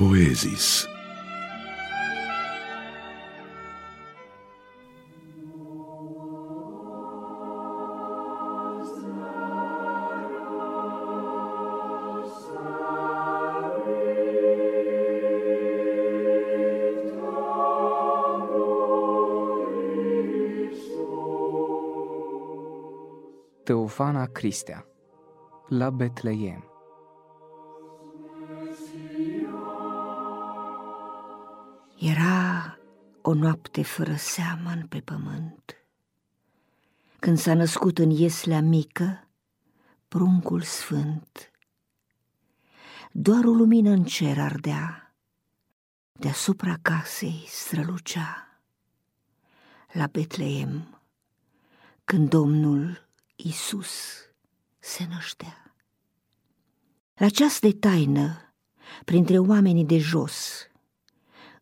Poezis. Teofana Cristea La Betleem Era o noapte fără seamăn pe pământ, Când s-a născut în ieslea mică pruncul sfânt. Doar o lumină în cer ardea, Deasupra casei strălucea. La Betleem, când Domnul Isus se năștea. La ceas de taină, printre oamenii de jos,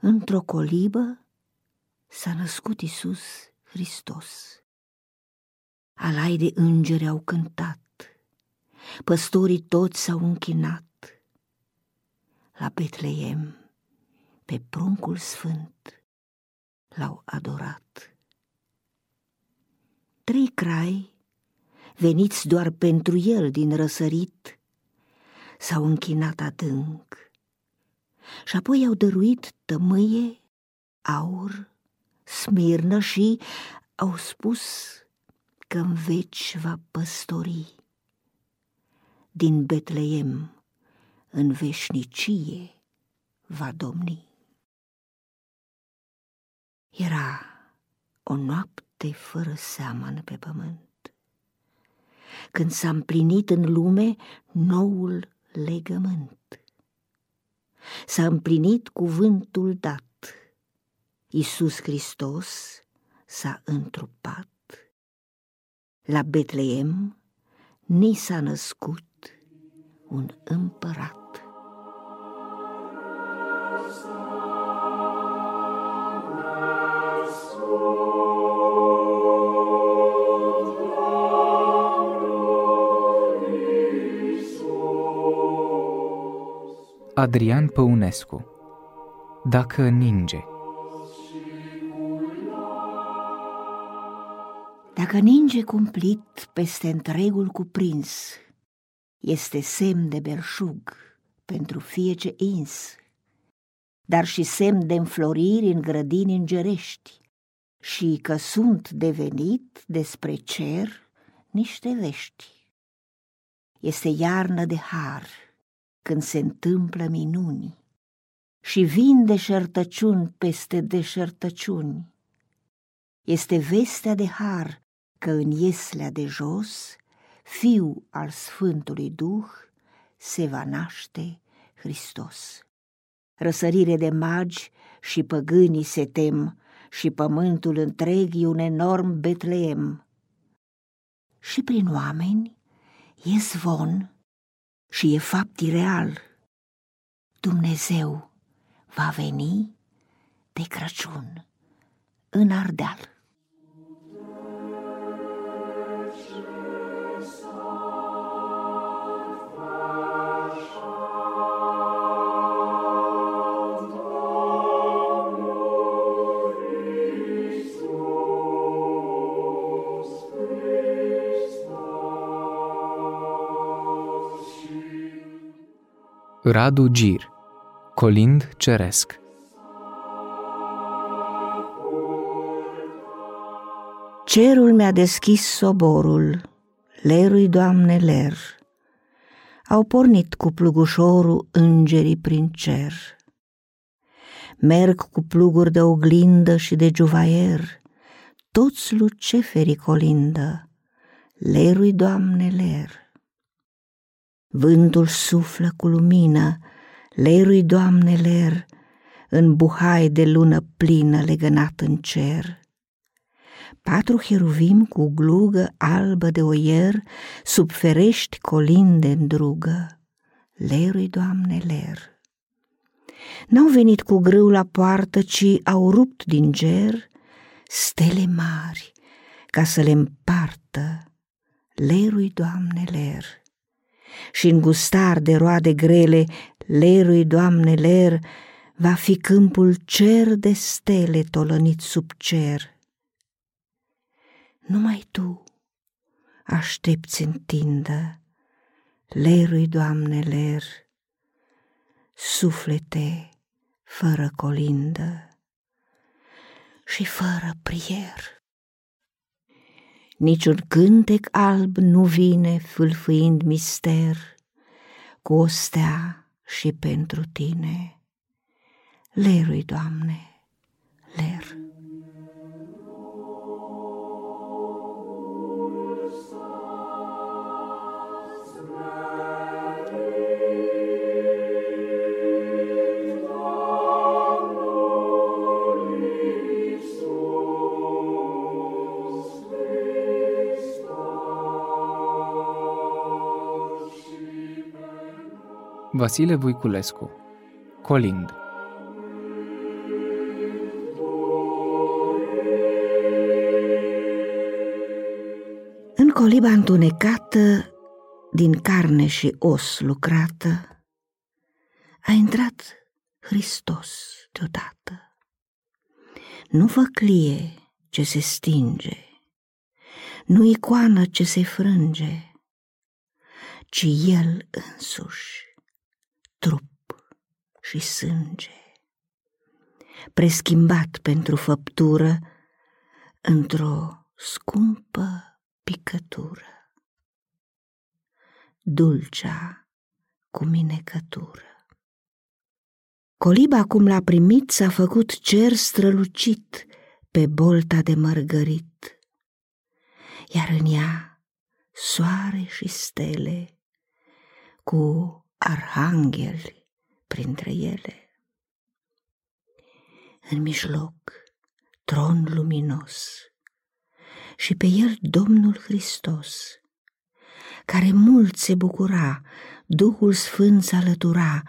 într-o colibă s-a născut Isus Hristos. Alai de îngeri au cântat, păstorii toți s-au închinat. La Betleem, pe pruncul sfânt, l-au adorat. Trei crai, veniți doar pentru el din răsărit, s-au închinat adânc și apoi au dăruit tămâie, aur, smirnă și au spus că în veci va păstori. Din Betleem în veșnicie va domni. Era o noapte fără seamăn pe pământ, când s-a împlinit în lume noul legământ s-a împlinit cuvântul dat. Iisus Hristos s-a întrupat. La Betleem ni s-a născut un împărat. Adrian Păunescu. Dacă ninge. Dacă ninge cumplit peste întregul cuprins, este semn de belșug pentru fie ce ins, dar și semn de înfloriri în grădini îngerești, și că sunt devenit despre cer niște vești. Este iarnă de har, când se întâmplă minuni și vin deșertăciuni peste deșertăciuni. Este vestea de har că în ieslea de jos, fiu al Sfântului Duh, se va naște Hristos. Răsărire de magi și păgânii se tem și pământul întreg e un enorm Betleem. Și prin oameni e zvon și e fapt ireal. Dumnezeu va veni de Crăciun în Ardeal. Radu Gir Colind Ceresc Cerul mi-a deschis soborul, lerui Doamne ler. Au pornit cu plugușorul îngerii prin cer. Merg cu pluguri de oglindă și de juvaier, toți luceferii colindă, lerui Doamne ler. Vântul suflă cu lumină, lerui Doamne ler, în buhai de lună plină legănat în cer. Patru heruvim cu glugă albă de oier, sub ferești colinde drugă, lerui Doamne ler. N-au venit cu grâu la poartă, ci au rupt din ger stele mari, ca să le împartă, lerui Doamne ler și în gustar de roade grele, Lerui, Doamne, ler, va fi câmpul cer de stele tolănit sub cer. Numai Tu aștepți în tindă, lerui, Doamne, ler, suflete fără colindă și fără prier. Niciun cântec alb nu vine fâlfâind mister cu o stea și pentru tine. Lerui, Doamne, Vasile Voiculescu Colind În coliba întunecată, din carne și os lucrată, a intrat Hristos deodată. Nu făclie ce se stinge, nu icoană ce se frânge, ci El însuși trup și sânge, preschimbat pentru făptură într-o scumpă picătură, dulcea cu minecătură. Coliba cum l-a primit s-a făcut cer strălucit pe bolta de mărgărit, iar în ea soare și stele cu arhangheli printre ele. În mijloc, tron luminos și pe el Domnul Hristos, care mult se bucura, Duhul Sfânt se alătura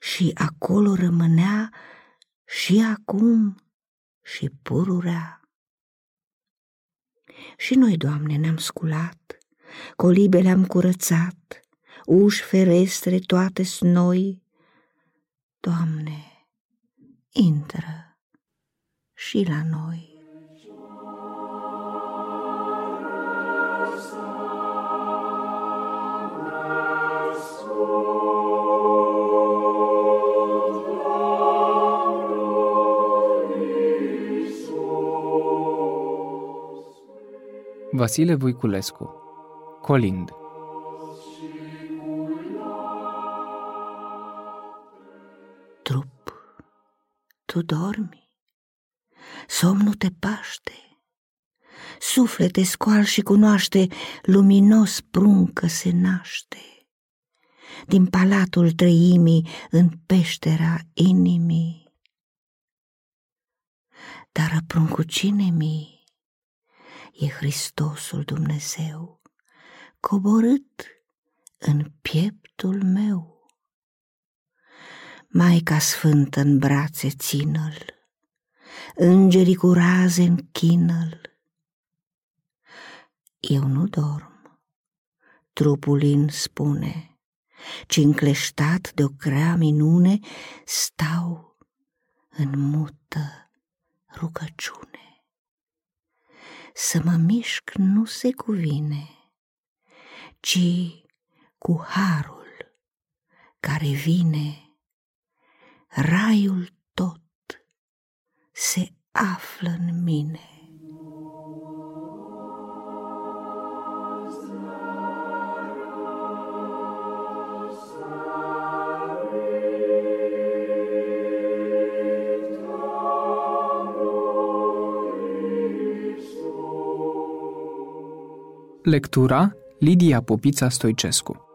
și acolo rămânea și acum și pururea. Și noi, Doamne, ne-am sculat, colibele am curățat, uși ferestre toate noi. Doamne, intră și la noi. Vasile Voiculescu Colind tu dormi, somnul te paște, suflete scoal și cunoaște, luminos pruncă se naște. Din palatul trăimii în peștera inimii. Dar pruncucine mi e Hristosul Dumnezeu, coborât în pieptul meu. Maica Sfântă în brațe țină-l, Îngerii cu raze închină-l. Eu nu dorm, trupul in spune, ci încleștat de o grea minune stau în mută rugăciune. Să mă mișc nu se cuvine, ci cu harul care vine raiul tot se află în mine. Lectura Lidia Popița Stoicescu